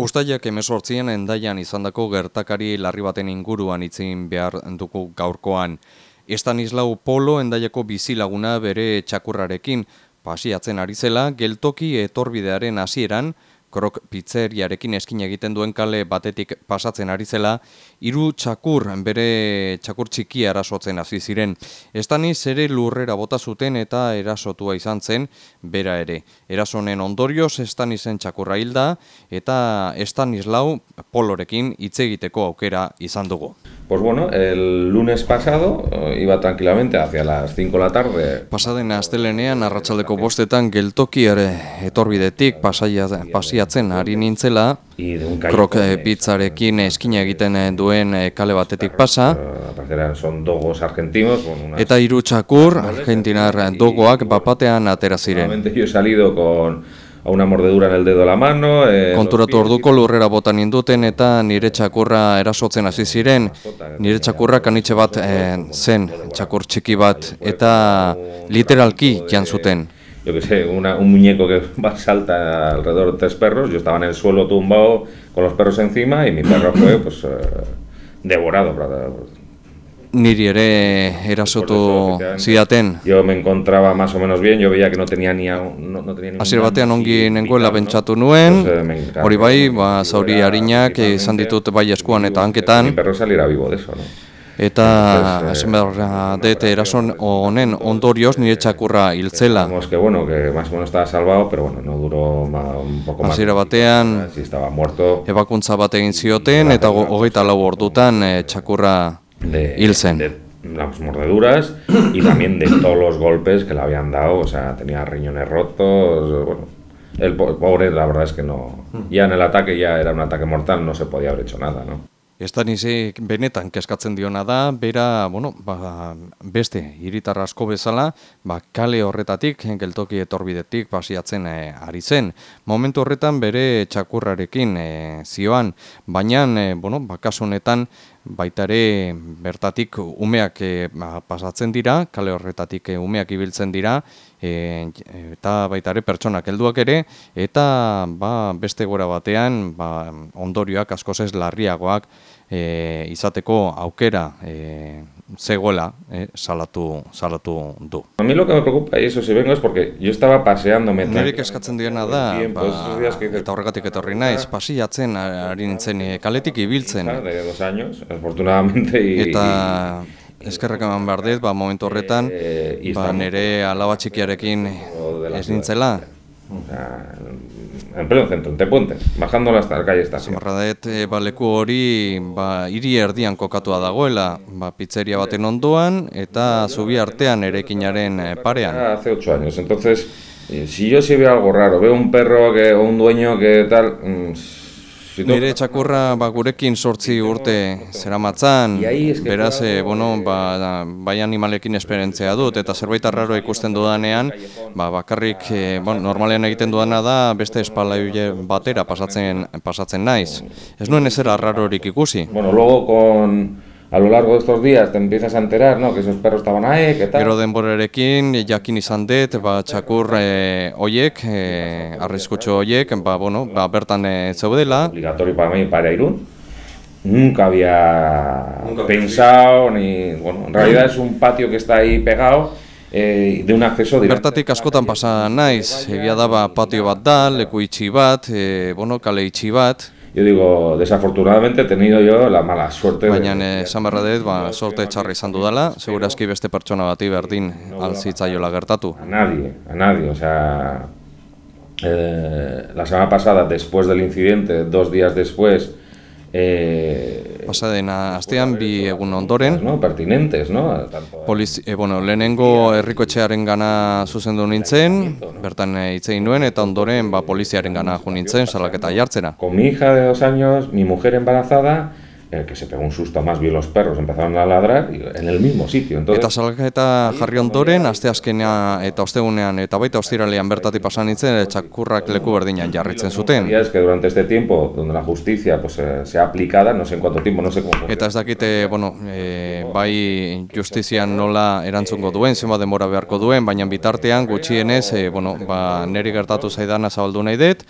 Uztaiak emezortzien endaian izandako gertakari larri baten inguruan itzin behar duku gaurkoan. Estanislau Polo endaiako bizilaguna bere txakurrarekin pasiatzen ari zela, geltoki etorbidearen hasieran, krok pizzeriarekin eskin egiten duen kale batetik pasatzen ari zela, hiru txakur bere txakur txikia erasotzen hasi ziren. Estaniz ere lurrera bota zuten eta erasotua izan zen bera ere. Erasonen ondorioz Estanizen txakurra hilda eta Estanislau polorekin hitz egiteko aukera izan dugu. Pues bueno, el lunes pasado eh, iba tranquilamente hacia las 5 de la tarde. Pasaden astelenean arratsaldeko bostetan geltoki ere etorbidetik pasaia, pasiatzen ari nintzela, krok pizzarekin eskina egiten duen eh, kale batetik pasa, eta hiru txakur argentinar dogoak bapatean atera ziren. A una mordedura en el dedo de la mano. Eh, Konturatu orduko lurrera botan induten eta nire txakurra erasotzen hasi ziren. Nire txakurra kanitxe bat eh, zen, txakur txiki bat, eta literalki jan zuten. Yo que sé, una, un muñeco que va salta alrededor de tres perros, yo estaba en el suelo tumbado con los perros encima y mi perro fue pues, eh, devorado. Niri ere erasotu zidaten. Yo me encontraba más o menos bien, yo veía que no tenía ni no, no tenía ni Asir batean ongi nengoela pentsatu nuen. Hori bai, ba zauri arinak izan ditut bai eskuan eta hanketan. Mi perro saliera vivo de eso, ¿no? Eta hasen behar dete erason honen ondorioz nire txakurra hiltzela. Como que bueno, que más o menos estaba salvado, pero bueno, no duró ma, un poco más. Asira batean, si estaba muerto. ebakuntza bat egin zioten eta hogeita lau ordutan eh, txakurra de, de las mordeduras y también de todos los golpes que le habían dado, o sea, tenía riñones rotos, bueno, el pobre la verdad es que no, ya en el ataque ya era un ataque mortal, no se podía haber hecho nada, ¿no? Estanize benetan keskatzen diona da, bera, bueno, ba, beste hiritar asko bezala, ba, kale horretatik, geltoki etorbidetik pasiatzen e, ari zen. Momentu horretan bere txakurrarekin e, zioan, baina, e, bueno, ba, honetan, baita ere bertatik umeak e, pasatzen dira, kale horretatik e, umeak ibiltzen dira, e, eta baita ere pertsonak helduak ere, eta ba, beste gora batean ba, ondorioak askoz ez larriagoak, e, izateko aukera e, zegoela e, salatu, salatu du. A mí lo que me preocupa, y eso si vengo, es porque yo estaba paseándome... Nire eskatzen diena da, ba, eta horregatik etorri naiz, pasiatzen ari nintzen e, kaletik ibiltzen. Dos años, afortunadamente. Eta... Eskerrak eman behar dut, ba, momentu horretan, ba, nire alaba txikiarekin ez nintzela, en pleno centro, en Tepuente, bajando hasta la calle estación. Zamarradet, e, ba, leku hori, ba, hiri erdian kokatua dagoela, ba, pizzeria baten ondoan, eta zubi artean erekinaren eh, parean. Hace ocho años, entonces, eh, si yo si veo algo raro, veo un perro que, o un dueño que tal... Mmm, Nire txakurra ba, gurekin sortzi urte zeramatzan, beraz, e, bueno, ba, bai animalekin esperientzia dut, eta zerbait arraro ikusten dudanean, ba, bakarrik e, bon, normalean egiten dudana da beste espalai batera pasatzen, pasatzen naiz. Ez nuen ezer arrarorik ikusi. Bueno, luego con a lo largo de estos días te empiezas a enterar, ¿no? Que esos perros estaban ahí, que tal. Gero denborerekin jakin izan dut, ba txakur eh hoiek, eh arriskutxo hoiek, ba bueno, ba bertan eh zeudela. Obligatorio para mí para Irún. Nunca había Nunca pensado ni, bueno, en realidad es un patio que está ahí pegado. Eh, de un acceso directo. Bertatik askotan pasa naiz, egia da ba patio bat da, leku itxi bat, eh bueno, kale itxi bat. Yo digo, desafortunadamente he tenido yo la mala suerte. Baina esan barra dut, ba, sorte txarra izan dudala, segurazki beste pertsona bati berdin alzitzaiola gertatu. A nadie, a nadie, o sea, eh, la semana pasada, después del incidente, dos días después, eh, pasaden astean bi egun ondoren. No? Pertinentes no? Poliz, eh, bueno lehenengo herriko etxearen gana zuzendu nintzen bertan eh, hitze nuen eta ondoren ba poliziaren gana jo nintzen salaketa jartzera. Con mi hija de dos años mi mujer embarazada el que se pegó un susto más bien los perros empezaron a ladrar en el mismo sitio. Entonces eta salaketa jarri ondoren aste azkena eta ostegunean eta baita ostiralean bertati pasan nintzen txakurrak leku berdinan jarritzen zuten. Es que durante este tiempo donde la justicia pues eh, se ha aplicada no sé en cuánto tiempo no sé cómo eta ez dakite bueno e, bai justizian nola erantzungo duen zenbat denbora beharko duen baina bitartean gutxienez e, bueno ba neri gertatu zaidana zabaldu nahi dut